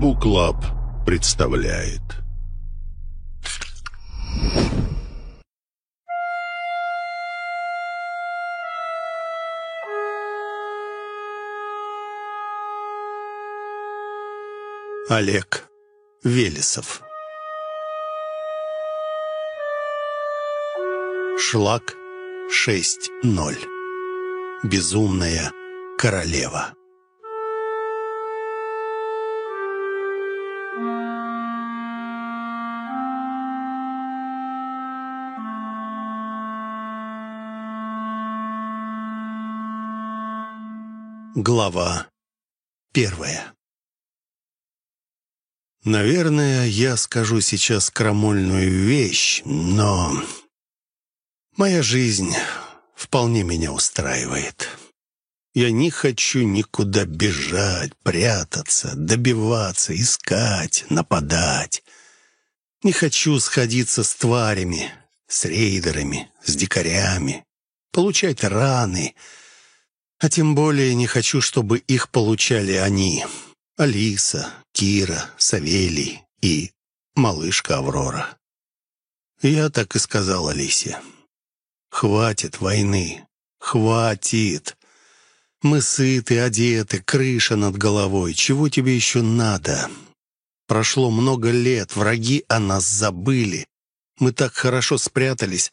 Буклаб представляет. Олег Велесов. Шлак 6.0 Безумная королева Глава первая Наверное, я скажу сейчас крамольную вещь, но моя жизнь вполне меня устраивает. Я не хочу никуда бежать, прятаться, добиваться, искать, нападать. Не хочу сходиться с тварями, с рейдерами, с дикарями, получать раны — а тем более не хочу, чтобы их получали они. Алиса, Кира, Савелий и малышка Аврора. Я так и сказал Алисе. «Хватит войны, хватит. Мы сыты, одеты, крыша над головой. Чего тебе еще надо? Прошло много лет, враги о нас забыли. Мы так хорошо спрятались,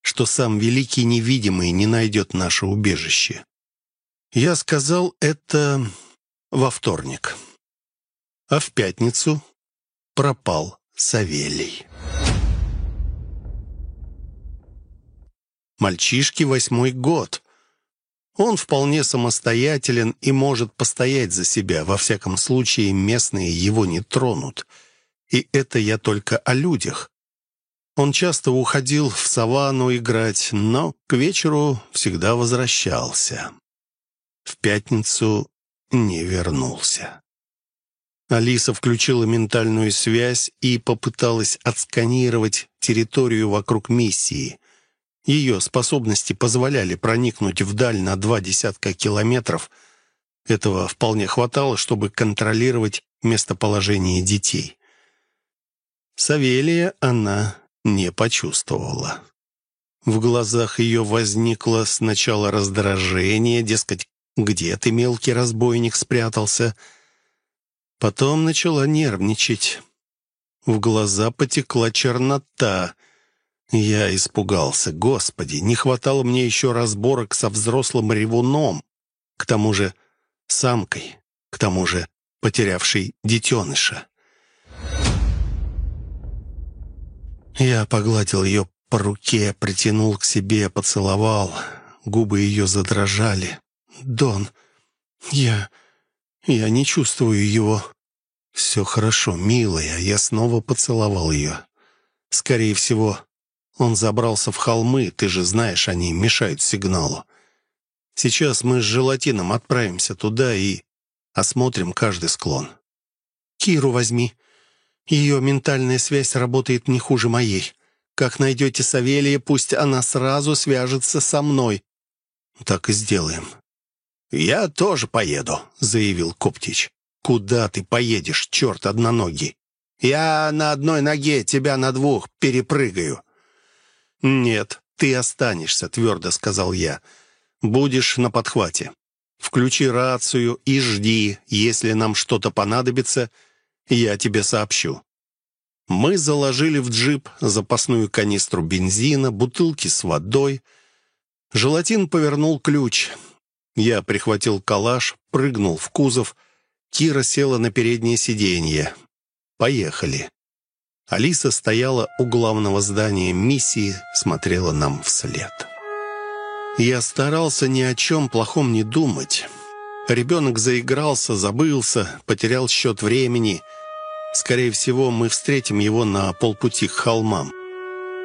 что сам Великий Невидимый не найдет наше убежище. Я сказал это во вторник. А в пятницу пропал Савелий. Мальчишке восьмой год. Он вполне самостоятелен и может постоять за себя. Во всяком случае, местные его не тронут. И это я только о людях. Он часто уходил в саванну играть, но к вечеру всегда возвращался в пятницу не вернулся. Алиса включила ментальную связь и попыталась отсканировать территорию вокруг миссии. Ее способности позволяли проникнуть вдаль на два десятка километров. Этого вполне хватало, чтобы контролировать местоположение детей. Савелия она не почувствовала. В глазах ее возникло сначала раздражение, дескать, где ты, мелкий разбойник, спрятался?» Потом начала нервничать. В глаза потекла чернота. Я испугался. Господи, не хватало мне еще разборок со взрослым ревуном. К тому же самкой, к тому же потерявшей детеныша. Я погладил ее по руке, притянул к себе, поцеловал. Губы ее задрожали. Дон, я... я не чувствую его». «Все хорошо, милая». Я снова поцеловал ее. «Скорее всего, он забрался в холмы. Ты же знаешь, они мешают сигналу. Сейчас мы с желатином отправимся туда и осмотрим каждый склон». «Киру возьми. Ее ментальная связь работает не хуже моей. Как найдете Савелия, пусть она сразу свяжется со мной». «Так и сделаем. «Я тоже поеду», — заявил Коптич. «Куда ты поедешь, черт одноногий? Я на одной ноге, тебя на двух перепрыгаю». «Нет, ты останешься», — твердо сказал я. «Будешь на подхвате. Включи рацию и жди. Если нам что-то понадобится, я тебе сообщу». Мы заложили в джип запасную канистру бензина, бутылки с водой. Желатин повернул ключ — я прихватил калаш, прыгнул в кузов. Кира села на переднее сиденье. «Поехали». Алиса стояла у главного здания миссии, смотрела нам вслед. Я старался ни о чем плохом не думать. Ребенок заигрался, забылся, потерял счет времени. Скорее всего, мы встретим его на полпути к холмам.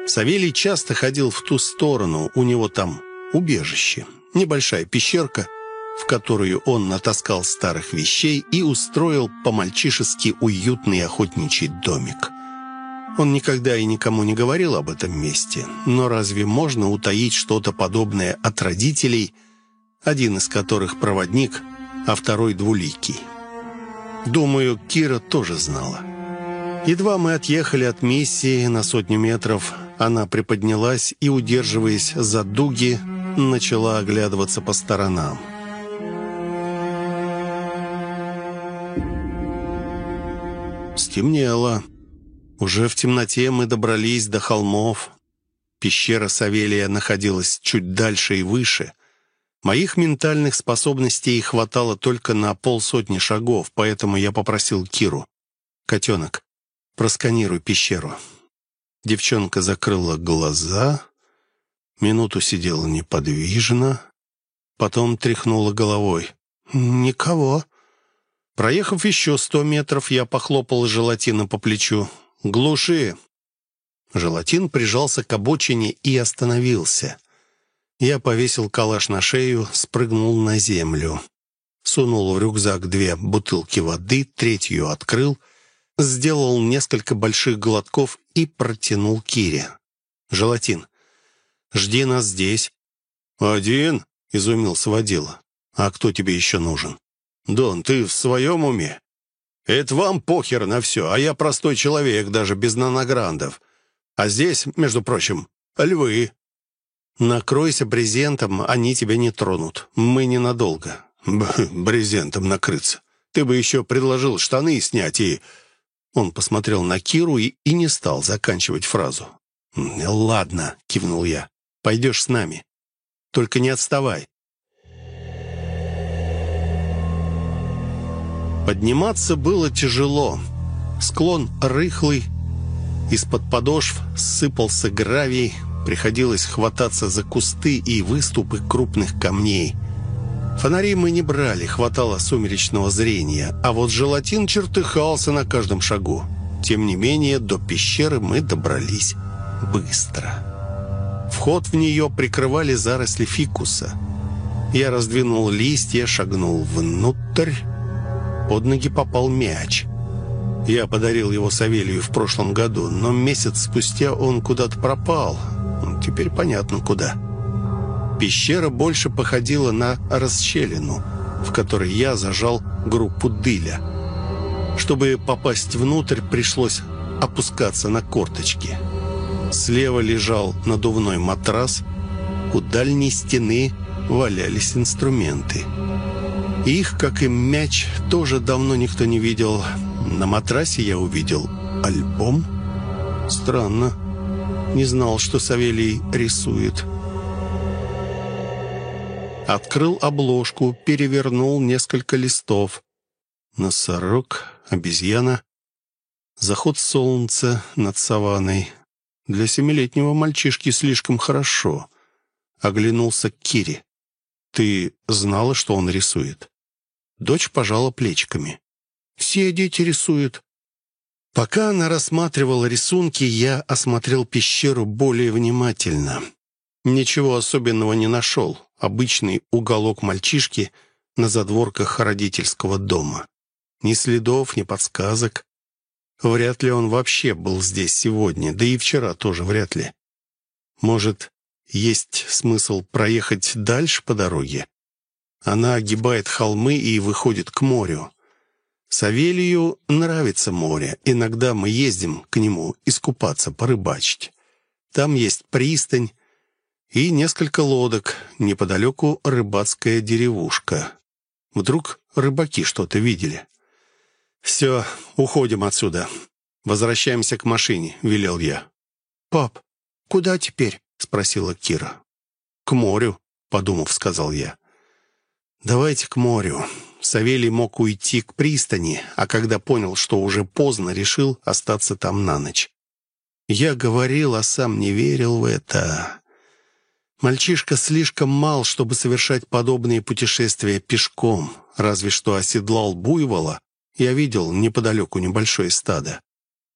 Савелий часто ходил в ту сторону, у него там убежище небольшая пещерка, в которую он натаскал старых вещей и устроил по-мальчишески уютный охотничий домик. Он никогда и никому не говорил об этом месте, но разве можно утаить что-то подобное от родителей, один из которых проводник, а второй двуликий? Думаю, Кира тоже знала. Едва мы отъехали от миссии на сотню метров, она приподнялась и, удерживаясь за дуги, начала оглядываться по сторонам. Стемнело. Уже в темноте мы добрались до холмов. Пещера Савелия находилась чуть дальше и выше. Моих ментальных способностей хватало только на полсотни шагов, поэтому я попросил Киру. «Котенок, просканируй пещеру». Девчонка закрыла глаза, минуту сидела неподвижно, потом тряхнула головой. «Никого». Проехав еще сто метров, я похлопал желатина по плечу. «Глуши!» Желатин прижался к обочине и остановился. Я повесил калаш на шею, спрыгнул на землю. Сунул в рюкзак две бутылки воды, третью открыл, сделал несколько больших глотков и протянул Кире. «Желатин, жди нас здесь». «Один?» — изумился водила. «А кто тебе еще нужен?» «Дон, ты в своем уме? Это вам похер на все, а я простой человек, даже без нанограндов. А здесь, между прочим, львы». «Накройся брезентом, они тебя не тронут. Мы ненадолго». Б «Брезентом накрыться. Ты бы еще предложил штаны снять и...» Он посмотрел на Киру и, и не стал заканчивать фразу. «Ладно», — кивнул я, — «пойдешь с нами. Только не отставай». Подниматься было тяжело. Склон рыхлый, из-под подошв сыпался гравий, приходилось хвататься за кусты и выступы крупных камней. Фонари мы не брали, хватало сумеречного зрения, а вот желатин чертыхался на каждом шагу. Тем не менее, до пещеры мы добрались быстро. Вход в нее прикрывали заросли фикуса. Я раздвинул листья, шагнул внутрь, под ноги попал мяч. Я подарил его Савелию в прошлом году, но месяц спустя он куда-то пропал. Теперь понятно, куда. Пещера больше походила на расщелину, в которой я зажал группу дыля. Чтобы попасть внутрь, пришлось опускаться на корточки. Слева лежал надувной матрас, у дальней стены валялись инструменты. Их, как и мяч, тоже давно никто не видел. На матрасе я увидел альбом. Странно. Не знал, что Савелий рисует. Открыл обложку, перевернул несколько листов. Носорог, обезьяна. Заход солнца над саванной. Для семилетнего мальчишки слишком хорошо. Оглянулся к Кире. «Ты знала, что он рисует?» Дочь пожала плечиками. «Все дети рисуют». Пока она рассматривала рисунки, я осмотрел пещеру более внимательно. Ничего особенного не нашел. Обычный уголок мальчишки на задворках родительского дома. Ни следов, ни подсказок. Вряд ли он вообще был здесь сегодня, да и вчера тоже вряд ли. Может, есть смысл проехать дальше по дороге? Она огибает холмы и выходит к морю. Савелию нравится море. Иногда мы ездим к нему искупаться, порыбачить. Там есть пристань и несколько лодок. Неподалеку рыбацкая деревушка. Вдруг рыбаки что-то видели. «Все, уходим отсюда. Возвращаемся к машине», — велел я. «Пап, куда теперь?» — спросила Кира. «К морю», — подумав, сказал я. «Давайте к морю». Савелий мог уйти к пристани, а когда понял, что уже поздно, решил остаться там на ночь. Я говорил, а сам не верил в это. Мальчишка слишком мал, чтобы совершать подобные путешествия пешком. Разве что оседлал буйвола. Я видел неподалеку небольшое стадо.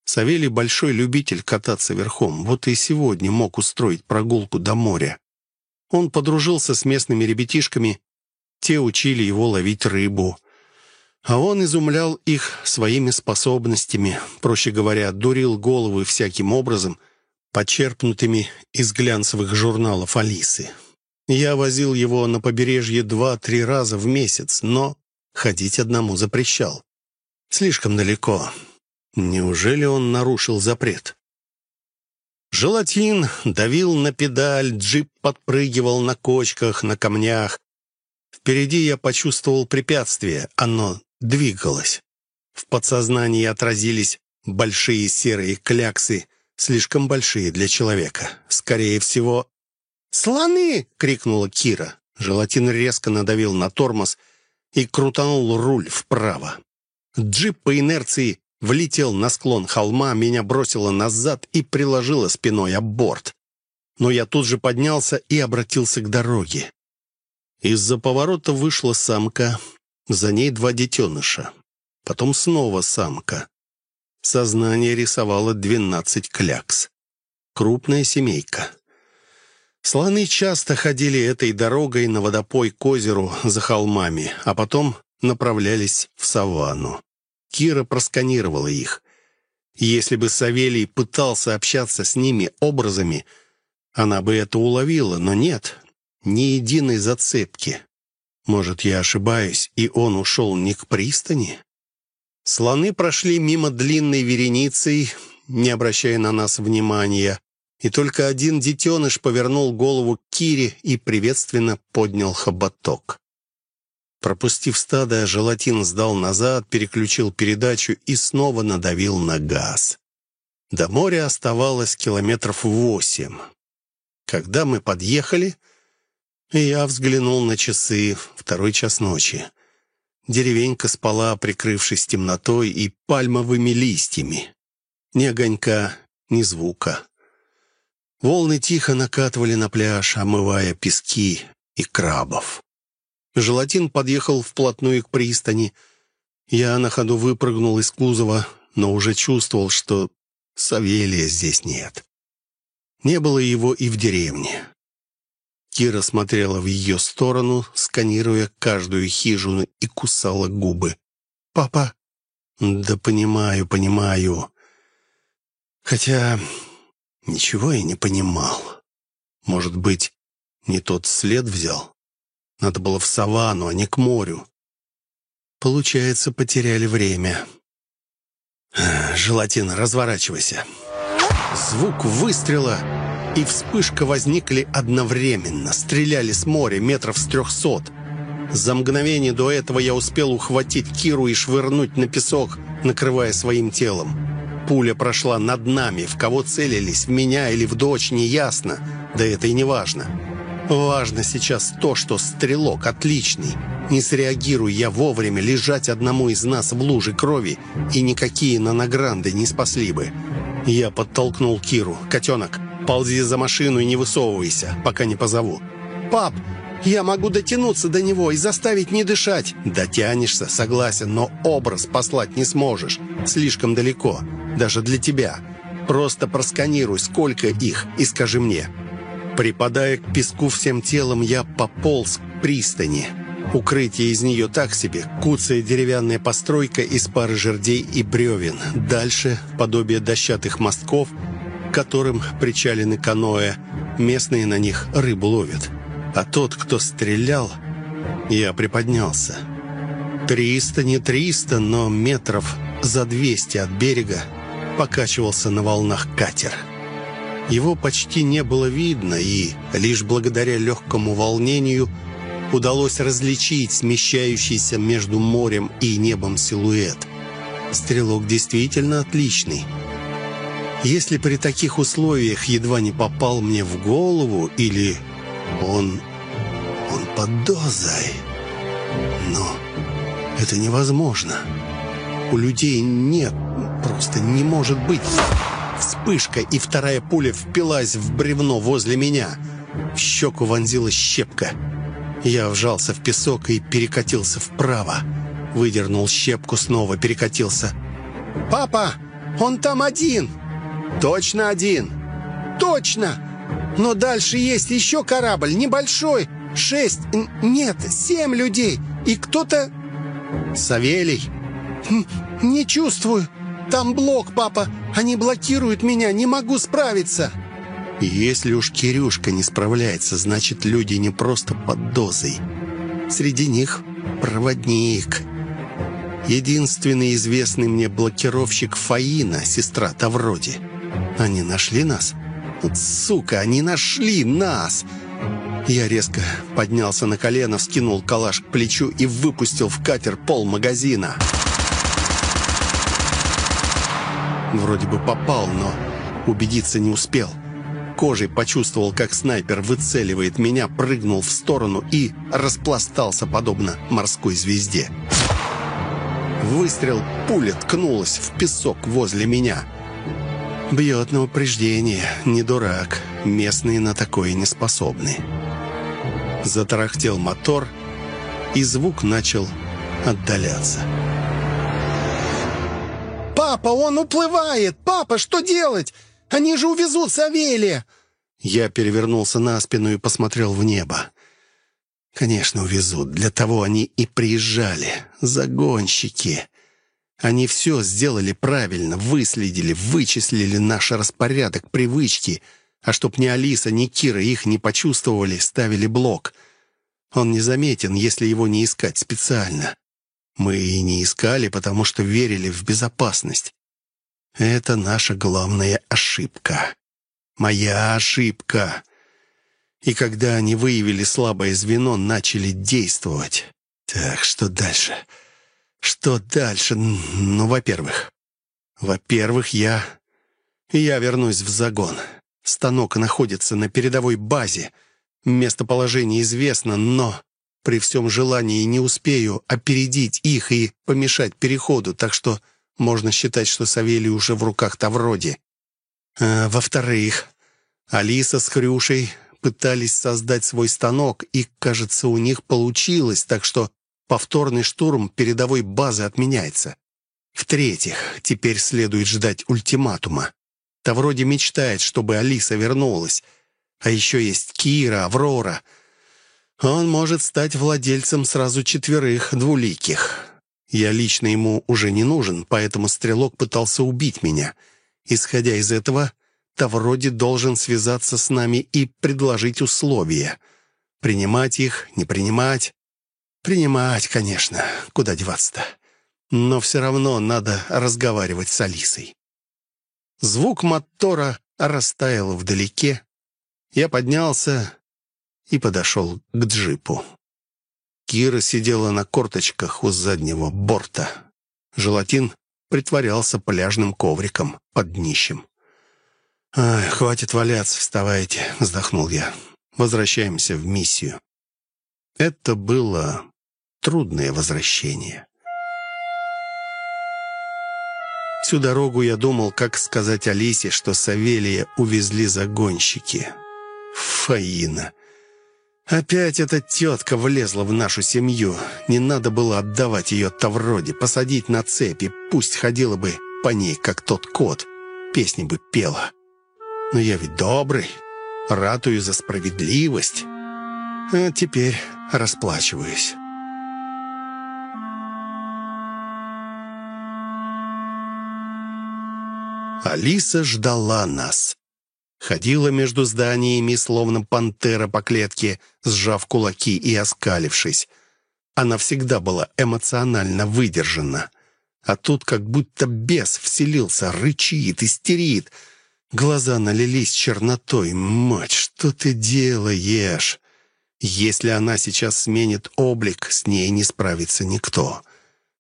Савелий большой любитель кататься верхом, вот и сегодня мог устроить прогулку до моря. Он подружился с местными ребятишками те учили его ловить рыбу. А он изумлял их своими способностями, проще говоря, дурил головы всяким образом, почерпнутыми из глянцевых журналов Алисы. Я возил его на побережье два-три раза в месяц, но ходить одному запрещал. Слишком далеко. Неужели он нарушил запрет? Желатин давил на педаль, джип подпрыгивал на кочках, на камнях. Впереди я почувствовал препятствие. Оно двигалось. В подсознании отразились большие серые кляксы, слишком большие для человека. Скорее всего... «Слоны!» — крикнула Кира. Желатин резко надавил на тормоз и крутанул руль вправо. Джип по инерции влетел на склон холма, меня бросило назад и приложило спиной об борт. Но я тут же поднялся и обратился к дороге. Из-за поворота вышла самка, за ней два детеныша. Потом снова самка. Сознание рисовало двенадцать клякс. Крупная семейка. Слоны часто ходили этой дорогой на водопой к озеру за холмами, а потом направлялись в саванну. Кира просканировала их. Если бы Савелий пытался общаться с ними образами, она бы это уловила, но нет, ни единой зацепки. Может, я ошибаюсь, и он ушел не к пристани? Слоны прошли мимо длинной вереницей, не обращая на нас внимания, и только один детеныш повернул голову к Кире и приветственно поднял хоботок. Пропустив стадо, желатин сдал назад, переключил передачу и снова надавил на газ. До моря оставалось километров восемь. Когда мы подъехали, я взглянул на часы, второй час ночи. Деревенька спала, прикрывшись темнотой и пальмовыми листьями. Ни огонька, ни звука. Волны тихо накатывали на пляж, омывая пески и крабов. Желатин подъехал вплотную к пристани. Я на ходу выпрыгнул из кузова, но уже чувствовал, что Савелия здесь нет. Не было его и в деревне. Кира смотрела в ее сторону, сканируя каждую хижину и кусала губы. «Папа?» «Да понимаю, понимаю. Хотя ничего я не понимал. Может быть, не тот след взял?» Надо было в саванну, а не к морю. Получается, потеряли время. Желатин, разворачивайся. Звук выстрела и вспышка возникли одновременно. Стреляли с моря метров с трехсот. За мгновение до этого я успел ухватить Киру и швырнуть на песок, накрывая своим телом. Пуля прошла над нами. В кого целились, в меня или в дочь, неясно. Да это и не важно. Важно сейчас то, что стрелок отличный. Не среагируй я вовремя, лежать одному из нас в луже крови, и никакие наногранды не спасли бы. Я подтолкнул Киру. «Котенок, ползи за машину и не высовывайся, пока не позову». «Пап, я могу дотянуться до него и заставить не дышать». «Дотянешься, согласен, но образ послать не сможешь. Слишком далеко, даже для тебя. Просто просканируй, сколько их, и скажи мне». Припадая к песку всем телом, я пополз к пристани. Укрытие из нее так себе, куцая деревянная постройка из пары жердей и бревен. Дальше подобие дощатых мостков, к которым причалены каноэ. Местные на них рыбу ловят. А тот, кто стрелял, я приподнялся. Триста, не триста, но метров за двести от берега покачивался на волнах катер. Его почти не было видно, и лишь благодаря легкому волнению удалось различить смещающийся между морем и небом силуэт. Стрелок действительно отличный. Если при таких условиях едва не попал мне в голову, или он... он под дозой... Но это невозможно. У людей нет, просто не может быть... Вспышка, и вторая пуля впилась в бревно возле меня. В щеку вонзилась щепка. Я вжался в песок и перекатился вправо. Выдернул щепку, снова перекатился. «Папа, он там один!» «Точно один!» «Точно! Но дальше есть еще корабль, небольшой. Шесть, нет, семь людей. И кто-то...» «Савелий!» «Не чувствую. Там блок, папа. Они блокируют меня. Не могу справиться. Если уж Кирюшка не справляется, значит, люди не просто под дозой. Среди них проводник. Единственный известный мне блокировщик Фаина, сестра Тавроди. Они нашли нас? Сука, они нашли нас! Я резко поднялся на колено, вскинул калаш к плечу и выпустил в катер пол магазина. Вроде бы попал, но убедиться не успел. Кожей почувствовал, как снайпер выцеливает меня, прыгнул в сторону и распластался, подобно морской звезде. Выстрел, пуля ткнулась в песок возле меня. Бьет на упреждение, не дурак. Местные на такое не способны. Затарахтел мотор, и звук начал отдаляться. «Папа, он уплывает! Папа, что делать? Они же увезут Савелия!» Я перевернулся на спину и посмотрел в небо. Конечно, увезут. Для того они и приезжали. Загонщики. Они все сделали правильно, выследили, вычислили наш распорядок, привычки. А чтоб ни Алиса, ни Кира их не почувствовали, ставили блок. Он незаметен, если его не искать специально. Мы и не искали, потому что верили в безопасность. Это наша главная ошибка. Моя ошибка. И когда они выявили слабое звено, начали действовать. Так, что дальше? Что дальше? Ну, во-первых... Во-первых, я... Я вернусь в загон. Станок находится на передовой базе. Местоположение известно, но при всем желании не успею опередить их и помешать переходу, так что можно считать, что Савелий уже в руках Тавроди. А, Во-вторых, Алиса с Хрюшей пытались создать свой станок, и, кажется, у них получилось, так что повторный штурм передовой базы отменяется. В-третьих, теперь следует ждать ультиматума. Тавроди мечтает, чтобы Алиса вернулась. А еще есть Кира, Аврора. Он может стать владельцем сразу четверых двуликих. Я лично ему уже не нужен, поэтому стрелок пытался убить меня. Исходя из этого, Тавроди должен связаться с нами и предложить условия. Принимать их, не принимать. Принимать, конечно, куда деваться-то. Но все равно надо разговаривать с Алисой. Звук мотора растаял вдалеке. Я поднялся и подошел к джипу. Кира сидела на корточках у заднего борта. Желатин притворялся пляжным ковриком под днищем. «Ай, хватит валяться, вставайте», — вздохнул я. «Возвращаемся в миссию». Это было трудное возвращение. Всю дорогу я думал, как сказать Алисе, что Савелия увезли загонщики. Фаина. Опять эта тетка влезла в нашу семью. Не надо было отдавать ее Тавроде, посадить на цепи, пусть ходила бы по ней, как тот кот. Песни бы пела. Но я ведь добрый, ратую за справедливость. А теперь расплачиваюсь. Алиса ждала нас. Ходила между зданиями, словно пантера по клетке, сжав кулаки и оскалившись. Она всегда была эмоционально выдержана. А тут как будто бес вселился, рычит, истерит — Глаза налились чернотой. «Мать, что ты делаешь?» «Если она сейчас сменит облик, с ней не справится никто.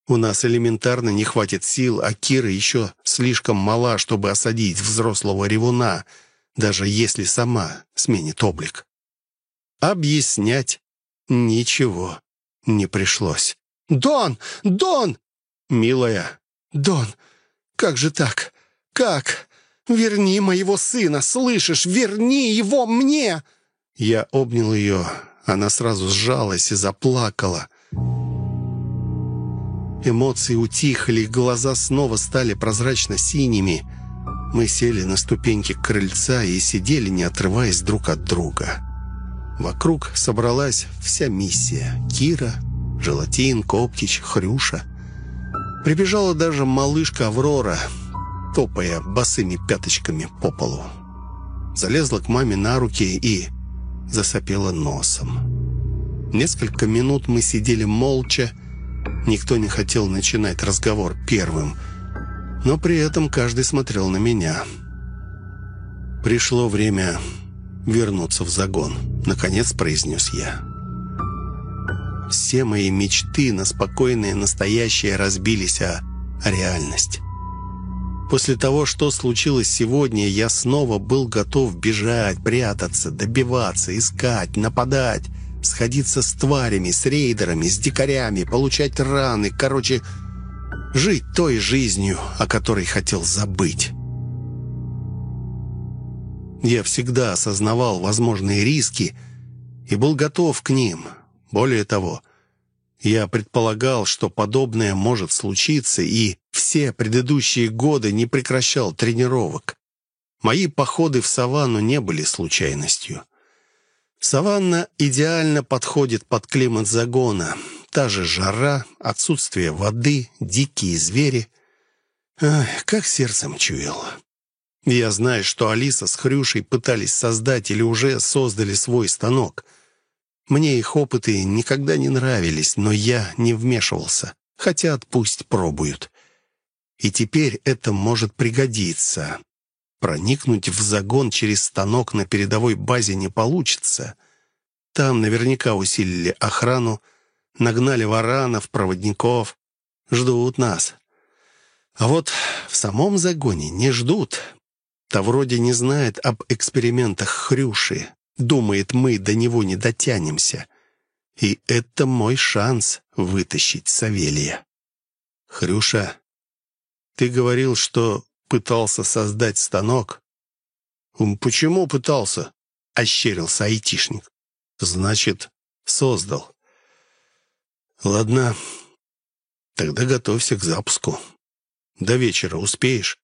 У нас элементарно не хватит сил, а Кира еще слишком мала, чтобы осадить взрослого ревуна, даже если сама сменит облик». Объяснять ничего не пришлось. «Дон! Дон!» «Милая!» «Дон, как же так? Как?» «Верни моего сына, слышишь? Верни его мне!» Я обнял ее. Она сразу сжалась и заплакала. Эмоции утихли, глаза снова стали прозрачно-синими. Мы сели на ступеньки крыльца и сидели, не отрываясь друг от друга. Вокруг собралась вся миссия. Кира, Желатин, Коптич, Хрюша. Прибежала даже малышка Аврора — топая босыми пяточками по полу. Залезла к маме на руки и засопела носом. Несколько минут мы сидели молча, Никто не хотел начинать разговор первым, но при этом каждый смотрел на меня. «Пришло время вернуться в загон», — наконец произнес я. Все мои мечты на спокойное настоящее разбились о, о реальность. После того, что случилось сегодня, я снова был готов бежать, прятаться, добиваться, искать, нападать, сходиться с тварями, с рейдерами, с дикарями, получать раны, короче, жить той жизнью, о которой хотел забыть. Я всегда осознавал возможные риски и был готов к ним. Более того, я предполагал, что подобное может случиться, и все предыдущие годы не прекращал тренировок. Мои походы в саванну не были случайностью. Саванна идеально подходит под климат загона. Та же жара, отсутствие воды, дикие звери. Ах, как сердцем чуял. Я знаю, что Алиса с Хрюшей пытались создать или уже создали свой станок — мне их опыты никогда не нравились, но я не вмешивался. Хотят, пусть пробуют. И теперь это может пригодиться. Проникнуть в загон через станок на передовой базе не получится. Там наверняка усилили охрану, нагнали варанов, проводников. Ждут нас. А вот в самом загоне не ждут. Та вроде не знает об экспериментах Хрюши. Думает, мы до него не дотянемся. И это мой шанс вытащить Савелия. Хрюша, ты говорил, что пытался создать станок? Почему пытался? Ощерился айтишник. Значит, создал. Ладно, тогда готовься к запуску. До вечера успеешь?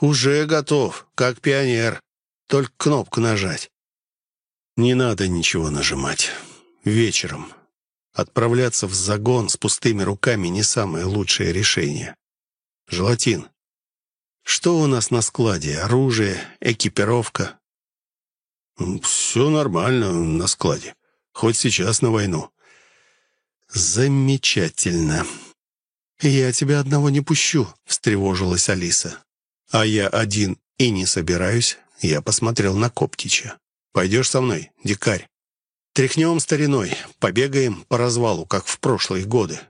Уже готов, как пионер. Только кнопку нажать. Не надо ничего нажимать. Вечером. Отправляться в загон с пустыми руками не самое лучшее решение. Желатин. Что у нас на складе? Оружие, экипировка? Все нормально на складе. Хоть сейчас на войну. Замечательно. Я тебя одного не пущу, встревожилась Алиса. А я один и не собираюсь. Я посмотрел на Коптича. Пойдешь со мной, дикарь? Тряхнем стариной, побегаем по развалу, как в прошлые годы».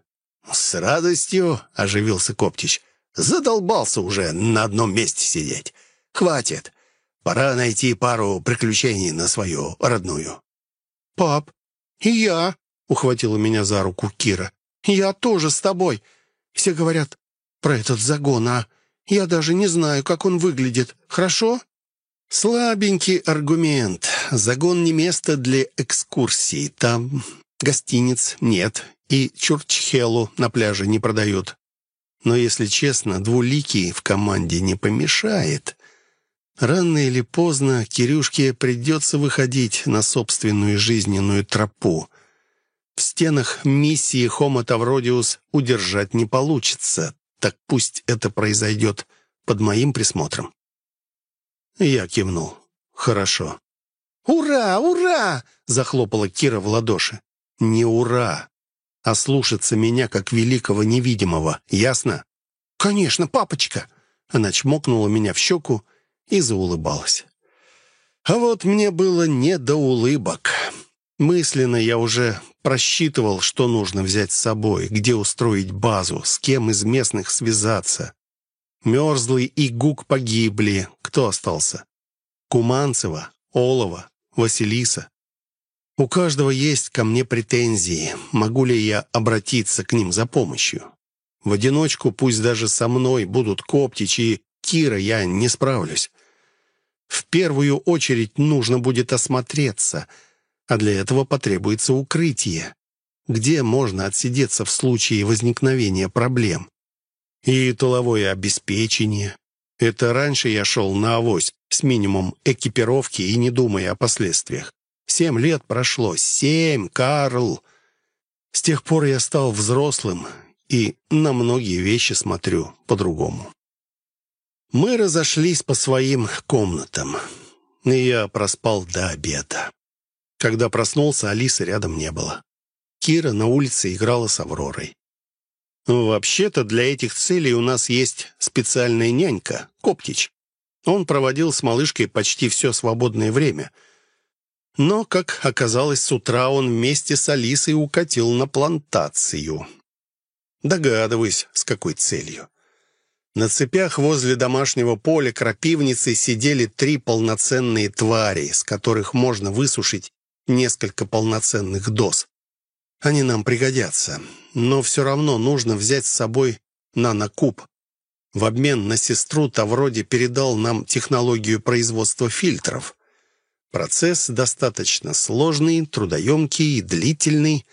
«С радостью», — оживился Коптич. «Задолбался уже на одном месте сидеть. Хватит. Пора найти пару приключений на свою родную». «Пап, я», — ухватила меня за руку Кира. «Я тоже с тобой. Все говорят про этот загон, а я даже не знаю, как он выглядит. Хорошо?» Слабенький аргумент. Загон не место для экскурсий. Там гостиниц нет, и чурчхелу на пляже не продают. Но, если честно, двуликий в команде не помешает. Рано или поздно Кирюшке придется выходить на собственную жизненную тропу. В стенах миссии Homo Тавродиус удержать не получится, так пусть это произойдет под моим присмотром. Я кивнул. «Хорошо». «Ура! Ура!» — захлопала Кира в ладоши. «Не ура, а слушаться меня как великого невидимого, ясно?» «Конечно, папочка!» Она чмокнула меня в щеку и заулыбалась. А вот мне было не до улыбок. Мысленно я уже просчитывал, что нужно взять с собой, где устроить базу, с кем из местных связаться. Мерзлый и Гук погибли. Кто остался? Куманцева, Олова, Василиса. У каждого есть ко мне претензии. Могу ли я обратиться к ним за помощью? В одиночку, пусть даже со мной, будут Коптич и Кира, я не справлюсь. В первую очередь нужно будет осмотреться, а для этого потребуется укрытие. Где можно отсидеться в случае возникновения проблем? и тыловое обеспечение. Это раньше я шел на авось с минимум экипировки и не думая о последствиях. Семь лет прошло. Семь, Карл! С тех пор я стал взрослым и на многие вещи смотрю по-другому. Мы разошлись по своим комнатам, и я проспал до обеда. Когда проснулся, Алисы рядом не было. Кира на улице играла с Авророй. Вообще-то для этих целей у нас есть специальная нянька, Коптич. Он проводил с малышкой почти все свободное время. Но, как оказалось, с утра он вместе с Алисой укатил на плантацию. Догадываюсь, с какой целью. На цепях возле домашнего поля крапивницы сидели три полноценные твари, с которых можно высушить несколько полноценных доз. Они нам пригодятся, но все равно нужно взять с собой нанокуб. В обмен на сестру Тавроди передал нам технологию производства фильтров. Процесс достаточно сложный, трудоемкий и длительный.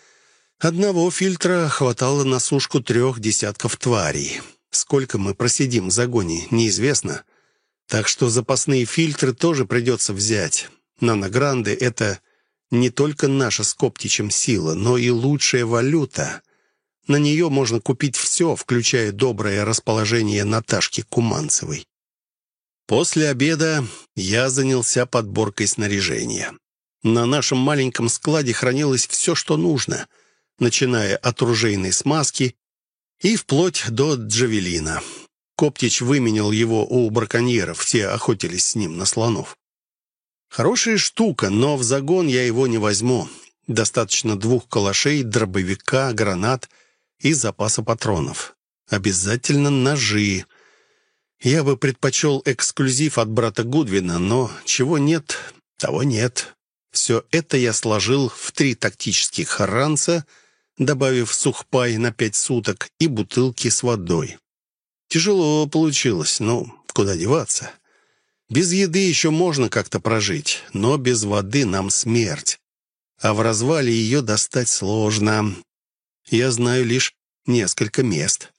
Одного фильтра хватало на сушку трех десятков тварей. Сколько мы просидим в загоне, неизвестно. Так что запасные фильтры тоже придется взять. Наногранды — это не только наша с Коптичем сила, но и лучшая валюта. На нее можно купить все, включая доброе расположение Наташки Куманцевой. После обеда я занялся подборкой снаряжения. На нашем маленьком складе хранилось все, что нужно, начиная от ружейной смазки и вплоть до джавелина. Коптич выменял его у браконьеров, те охотились с ним на слонов. Хорошая штука, но в загон я его не возьму. Достаточно двух калашей, дробовика, гранат и запаса патронов. Обязательно ножи. Я бы предпочел эксклюзив от брата Гудвина, но чего нет, того нет. Все это я сложил в три тактических ранца — добавив сухпай на пять суток и бутылки с водой. Тяжело получилось, но куда деваться? Без еды еще можно как-то прожить, но без воды нам смерть. А в развале ее достать сложно. Я знаю лишь несколько мест.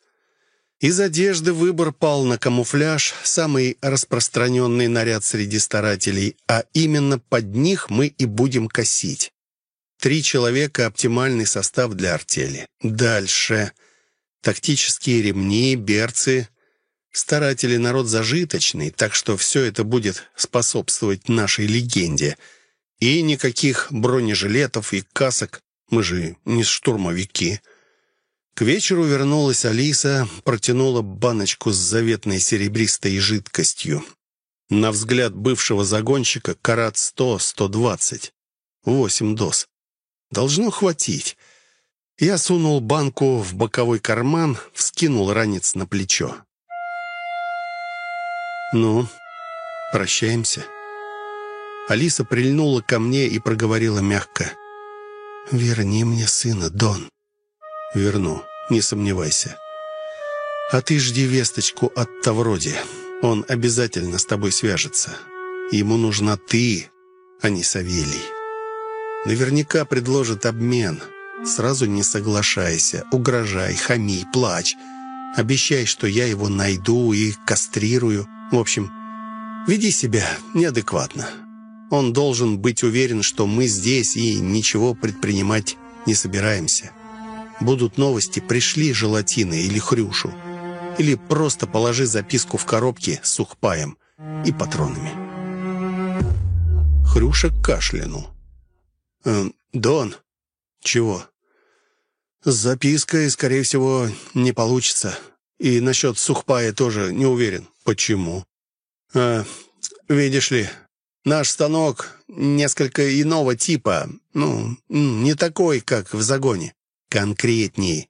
Из одежды выбор пал на камуфляж, самый распространенный наряд среди старателей, а именно под них мы и будем косить. Три человека — оптимальный состав для артели. Дальше. Тактические ремни, берцы. Старатели — народ зажиточный, так что все это будет способствовать нашей легенде. И никаких бронежилетов и касок. Мы же не штурмовики. К вечеру вернулась Алиса, протянула баночку с заветной серебристой жидкостью. На взгляд бывшего загонщика карат 100-120. Восемь доз. Должно хватить. Я сунул банку в боковой карман, вскинул ранец на плечо. «Ну, прощаемся». Алиса прильнула ко мне и проговорила мягко. «Верни мне сына, Дон». «Верну, не сомневайся. А ты жди весточку от Тавроди. Он обязательно с тобой свяжется. Ему нужна ты, а не Савелий». Наверняка предложит обмен. Сразу не соглашайся, угрожай, хами, плачь. Обещай, что я его найду и кастрирую. В общем, веди себя неадекватно. Он должен быть уверен, что мы здесь и ничего предпринимать не собираемся. Будут новости, пришли желатины или хрюшу. Или просто положи записку в коробке с сухпаем и патронами. Хрюша кашлянул. Э, «Дон». «Чего?» «С запиской, скорее всего, не получится. И насчет сухпая тоже не уверен». «Почему?» э, «Видишь ли, наш станок несколько иного типа. Ну, не такой, как в загоне. Конкретней.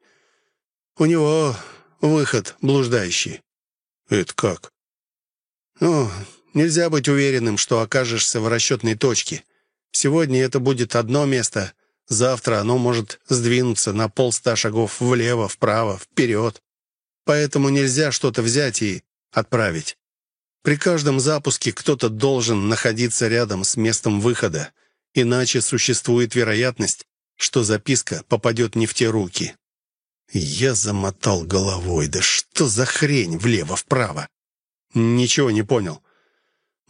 У него выход блуждающий». «Это как?» «Ну, нельзя быть уверенным, что окажешься в расчетной точке. Сегодня это будет одно место, завтра оно может сдвинуться на полста шагов влево, вправо, вперед. Поэтому нельзя что-то взять и отправить. При каждом запуске кто-то должен находиться рядом с местом выхода, иначе существует вероятность, что записка попадет не в те руки. Я замотал головой. Да что за хрень влево-вправо? Ничего не понял.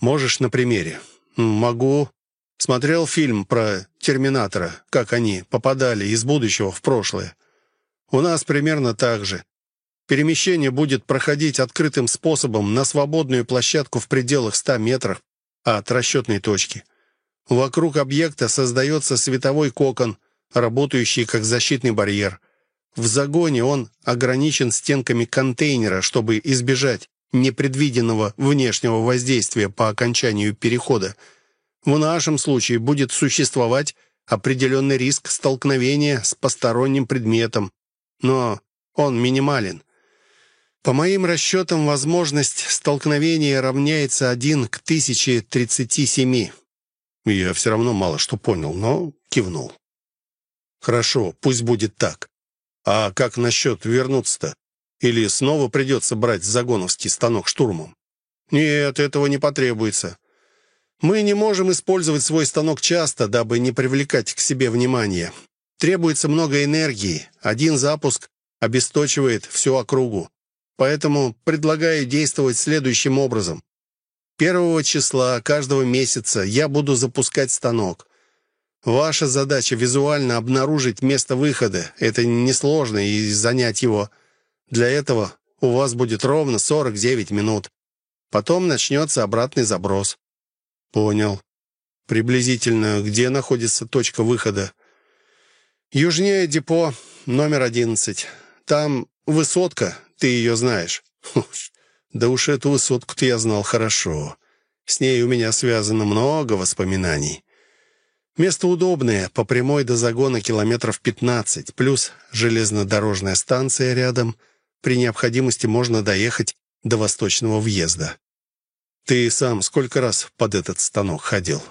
Можешь на примере? Могу. Смотрел фильм про Терминатора, как они попадали из будущего в прошлое. У нас примерно так же. Перемещение будет проходить открытым способом на свободную площадку в пределах 100 метров от расчетной точки. Вокруг объекта создается световой кокон, работающий как защитный барьер. в загоне он ограничен стенками контейнера, чтобы избежать непредвиденного внешнего воздействия по окончанию перехода. В нашем случае будет существовать определенный риск столкновения с посторонним предметом, но он минимален. По моим расчетам, возможность столкновения равняется 1 к 1037. Я все равно мало что понял, но кивнул. Хорошо, пусть будет так. А как насчет вернуться-то? Или снова придется брать загоновский станок штурмом? Нет, этого не потребуется. Мы не можем использовать свой станок часто, дабы не привлекать к себе внимания. Требуется много энергии. Один запуск обесточивает всю округу. Поэтому предлагаю действовать следующим образом. Первого числа каждого месяца я буду запускать станок. Ваша задача визуально обнаружить место выхода. Это несложно и занять его. Для этого у вас будет ровно 49 минут. Потом начнется обратный заброс. Понял. Приблизительно где находится точка выхода? Южнее депо, номер 11. Там высотка, ты ее знаешь. Да уж эту высотку-то я знал хорошо. С ней у меня связано много воспоминаний. Место удобное, по прямой до загона километров 15, плюс железнодорожная станция рядом. При необходимости можно доехать до восточного въезда. Ты сам сколько раз под этот станок ходил?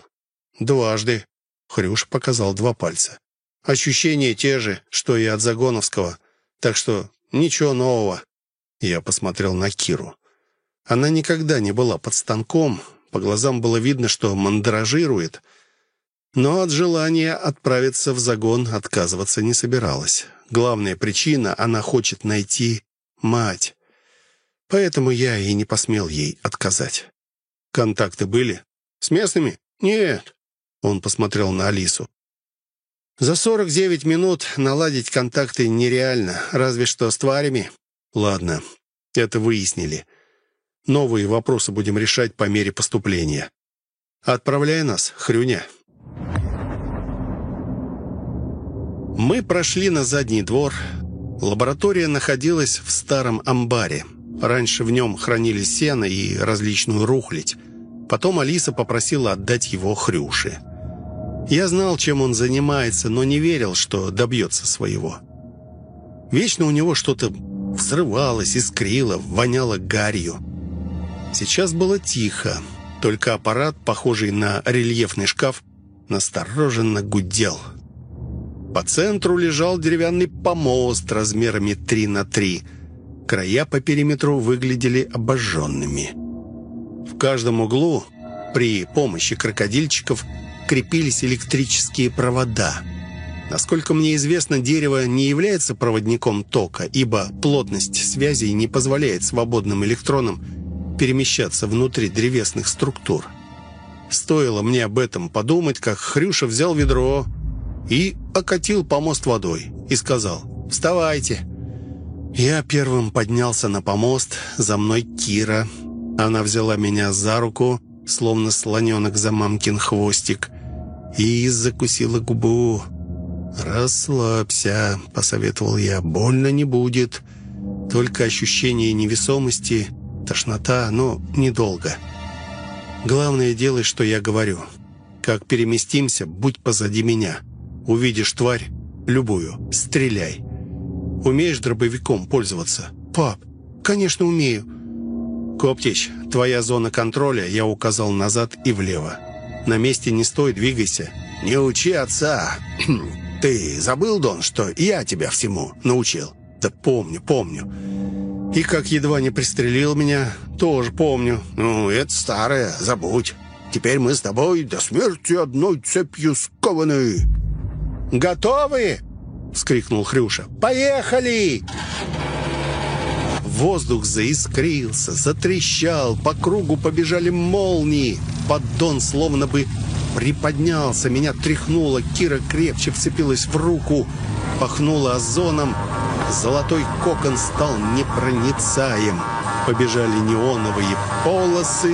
Дважды. Хрюш показал два пальца. Ощущения те же, что и от Загоновского, так что ничего нового. Я посмотрел на Киру. Она никогда не была под станком, по глазам было видно, что мандражирует, но от желания отправиться в загон отказываться не собиралась. Главная причина — она хочет найти мать. Поэтому я и не посмел ей отказать. Контакты были? С местными? Нет. Он посмотрел на Алису. За 49 минут наладить контакты нереально, разве что с тварями. Ладно, это выяснили. Новые вопросы будем решать по мере поступления. Отправляй нас, Хрюня. Мы прошли на задний двор. Лаборатория находилась в старом амбаре. Раньше в нем хранили сено и различную рухлядь. Потом Алиса попросила отдать его Хрюше. Я знал, чем он занимается, но не верил, что добьется своего. Вечно у него что-то взрывалось, искрило, воняло гарью. Сейчас было тихо, только аппарат, похожий на рельефный шкаф, настороженно гудел. По центру лежал деревянный помост размерами 3 на 3. Края по периметру выглядели обожженными. В каждом углу при помощи крокодильчиков крепились электрические провода – Насколько мне известно, дерево не является проводником тока, ибо плотность связей не позволяет свободным электронам перемещаться внутри древесных структур. Стоило мне об этом подумать, как Хрюша взял ведро и окатил помост водой и сказал «Вставайте». Я первым поднялся на помост, за мной Кира. Она взяла меня за руку, словно слоненок за мамкин хвостик, и закусила губу. «Расслабься», — посоветовал я, — «больно не будет. Только ощущение невесомости, тошнота, но недолго. Главное, делай, что я говорю. Как переместимся, будь позади меня. Увидишь тварь, любую, стреляй. Умеешь дробовиком пользоваться?» «Пап, конечно, умею». «Коптич, твоя зона контроля», — я указал назад и влево. «На месте не стой, двигайся». «Не учи отца!» Ты забыл, Дон, что я тебя всему научил?» «Да помню, помню. И как едва не пристрелил меня, тоже помню». «Ну, это старое, забудь. Теперь мы с тобой до смерти одной цепью скованы». «Готовы?» — вскрикнул Хрюша. «Поехали!» Воздух заискрился, затрещал, по кругу побежали молнии. Поддон словно бы приподнялся, меня тряхнуло, Кира крепче вцепилась в руку, пахнула озоном, золотой кокон стал непроницаем. Побежали неоновые полосы,